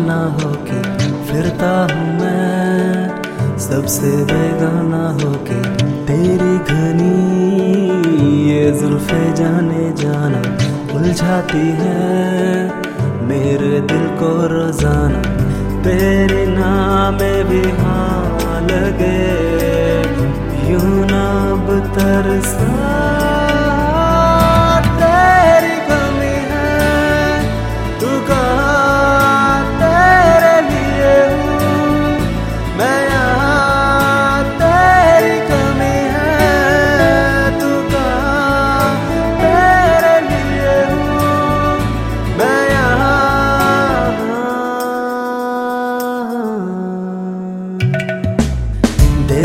बेगाना होके फिरता हूँ मैं। सबसे बेगाना होके तेरी घनी ये जुल्फे जाने जाना उलझाती है। मेरे दिल को रोज़ाना तेरे नाम भी हाँ लगे। यू ना तरसा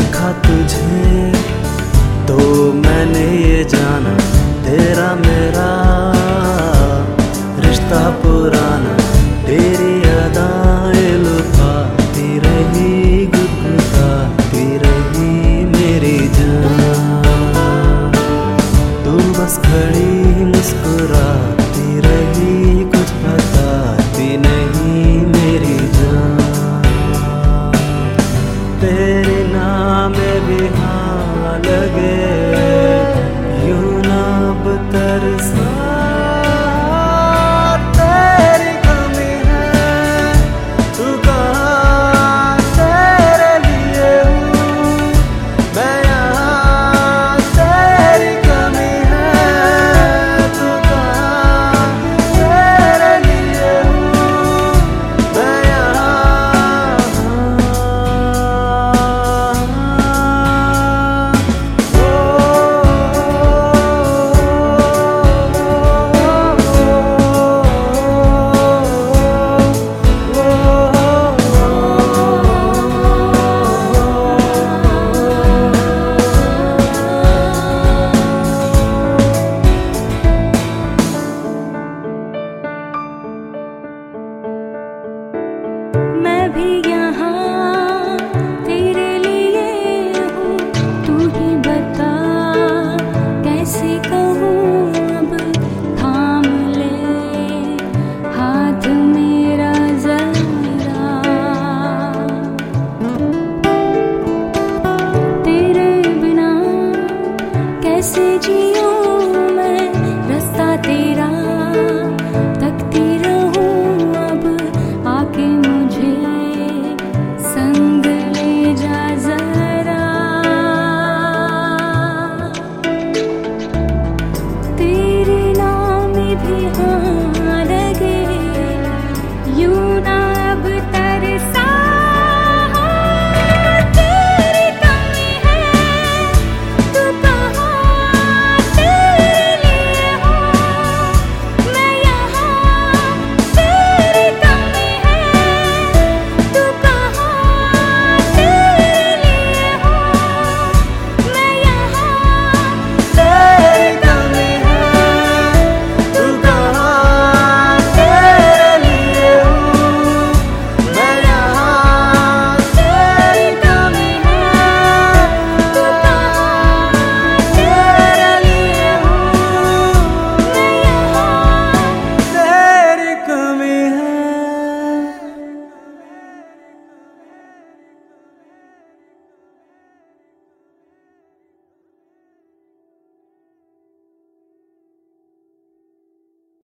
देखा तुझे तो मैंने ये जाना तेरा मेरा रिश्ता पुराना।